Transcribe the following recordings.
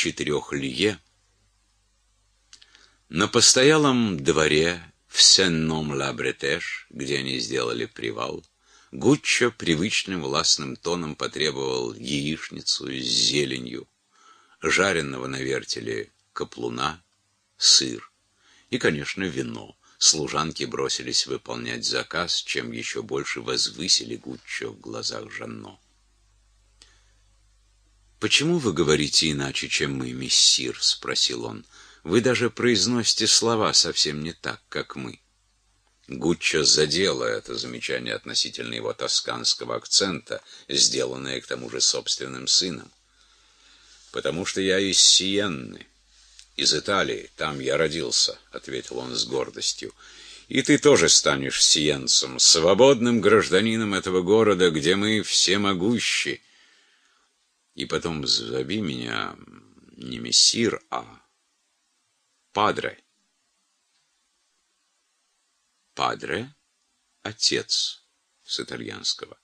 четырех лье, на постоялом дворе в Сен-Ном-Ла-Бретеш, где они сделали привал, Гуччо привычным властным тоном потребовал яичницу с зеленью, жареного на вертеле каплуна, сыр и, конечно, вино. Служанки бросились выполнять заказ, чем еще больше возвысили Гуччо в глазах Жанно. «Почему вы говорите иначе, чем мы, мессир?» — спросил он. «Вы даже произносите слова совсем не так, как мы». Гуччо задело это замечание относительно его тосканского акцента, сделанное к тому же собственным сыном. «Потому что я из Сиенны, из Италии, там я родился», — ответил он с гордостью. «И ты тоже станешь сиенцем, свободным гражданином этого города, где мы все могущи. И потом зови меня не мессир, а падре». Падре — отец с итальянского.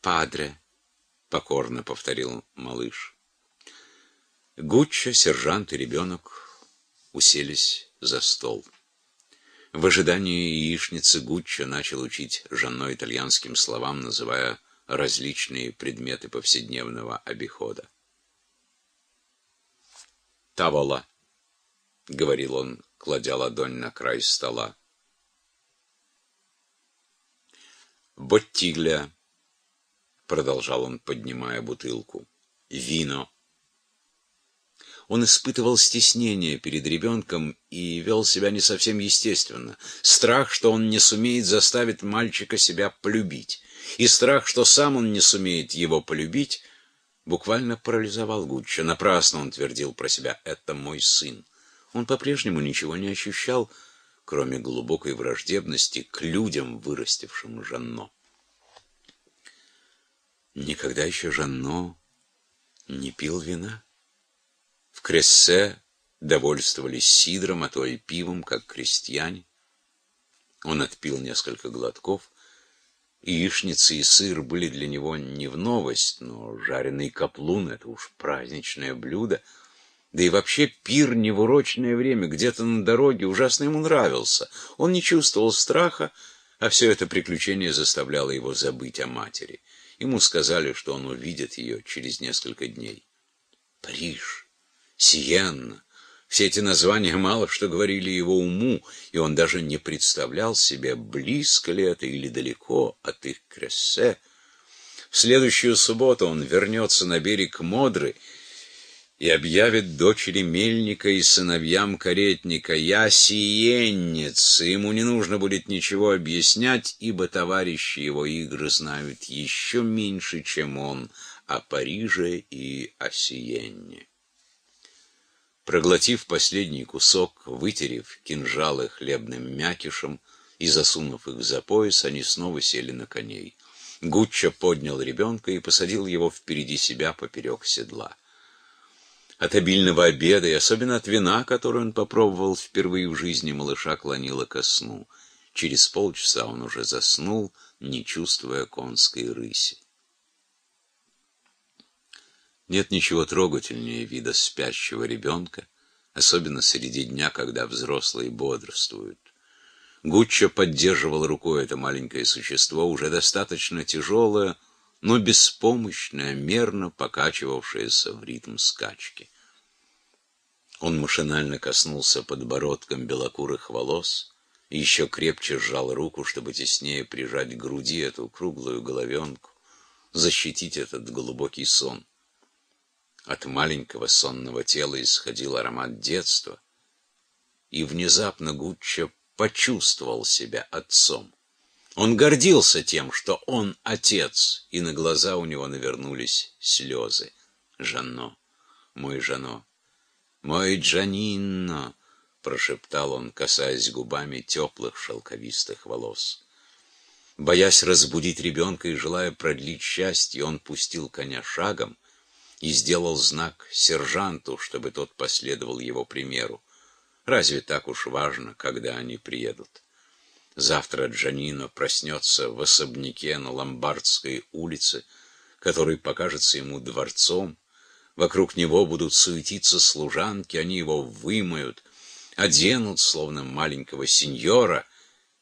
Падре, — покорно повторил малыш. Гуччо, сержант и ребенок уселись за стол. В ожидании яичницы Гуччо начал учить Жанно итальянским словам, называя различные предметы повседневного обихода. «Тавола», — говорил он, кладя ладонь на край стола. «Боттигля», — продолжал он, поднимая бутылку, — «вино». Он испытывал стеснение перед ребенком и вел себя не совсем естественно. Страх, что он не сумеет заставить мальчика себя полюбить. И страх, что сам он не сумеет его полюбить, буквально парализовал Гуччо. Напрасно он твердил про себя «это мой сын». Он по-прежнему ничего не ощущал, кроме глубокой враждебности к людям, вырастившим Жанно. Никогда еще Жанно не пил вина. В Крессе довольствовались сидром, а то и пивом, как крестьяне. Он отпил несколько глотков. Яичница и сыр были для него не в новость, но жареный каплун — это уж праздничное блюдо — да и вообще пир не в урочное время, где-то на дороге, ужасно ему нравился. Он не чувствовал страха, а все это приключение заставляло его забыть о матери. Ему сказали, что он увидит ее через несколько дней. Париж, Сиенна, все эти названия мало что говорили его уму, и он даже не представлял себе, близко ли это или далеко от их крессе. В следующую субботу он вернется на берег Модры и объявит дочери мельника и сыновьям каретника «Я сиенец», и ему не нужно будет ничего объяснять, ибо товарищи его игры знают еще меньше, чем он, о Париже и о Сиенне. Проглотив последний кусок, вытерев кинжалы хлебным мякишем и засунув их за пояс, они снова сели на коней. Гуччо поднял ребенка и посадил его впереди себя поперек седла. От обильного обеда и особенно от вина, который он попробовал впервые в жизни, малыша клонило ко сну. Через полчаса он уже заснул, не чувствуя конской рыси. Нет ничего трогательнее вида спящего ребенка, особенно среди дня, когда взрослые бодрствуют. Гуччо поддерживал рукой это маленькое существо, уже достаточно тяжелое, но беспомощная, мерно покачивавшаяся в ритм скачки. Он машинально коснулся подбородком белокурых волос и еще крепче сжал руку, чтобы теснее прижать к груди эту круглую головенку, защитить этот глубокий сон. От маленького сонного тела исходил аромат детства, и внезапно Гуччо почувствовал себя отцом. Он гордился тем, что он отец, и на глаза у него навернулись слезы. «Жанно, мой Жано, мой Джанинно!» — прошептал он, касаясь губами теплых шелковистых волос. Боясь разбудить ребенка и желая продлить счастье, он пустил коня шагом и сделал знак сержанту, чтобы тот последовал его примеру. Разве так уж важно, когда они приедут? Завтра Джанино проснется в особняке на Ломбардской улице, который покажется ему дворцом, Вокруг него будут суетиться служанки, они его вымоют, оденут, словно маленького сеньора —